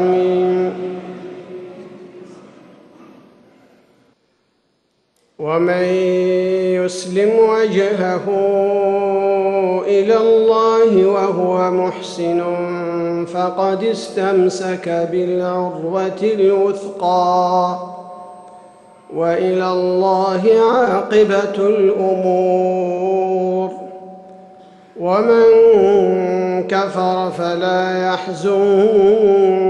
آمين. ومن يسلم وجهه إلى الله وهو محسن فقد استمسك بالعروة الوثقى. وإلى الله عاقبة الأمور. ومن كفر فلا يحزنك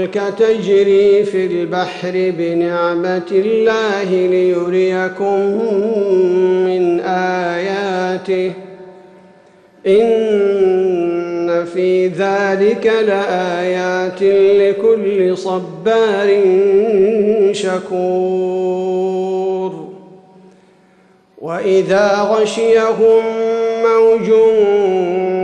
الفلك تجري في البحر بنعمة الله ليريكم من آياته. إن في ذلك لآيات لكل صبار شكور. وإذا غشيهم موج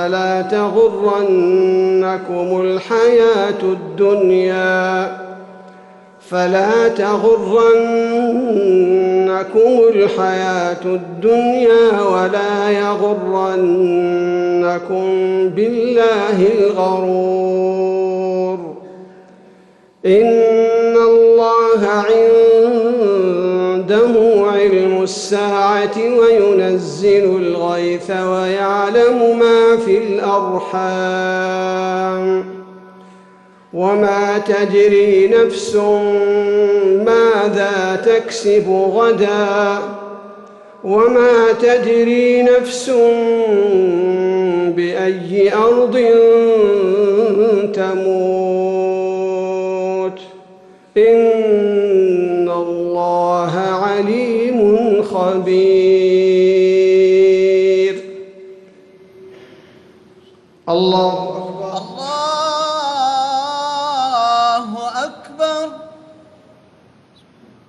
فلا تغرنكم الحياة الدنيا فلا تغرنكم الحياة الدنيا ولا يغرنكم بالله الغرور إن الله عنده الساعة وينزل الغيث ويعلم ما في الأرحام وما تدري نفس ماذا تكسب غدا وما تدري نفس بأي أرض تموت إن خبير الله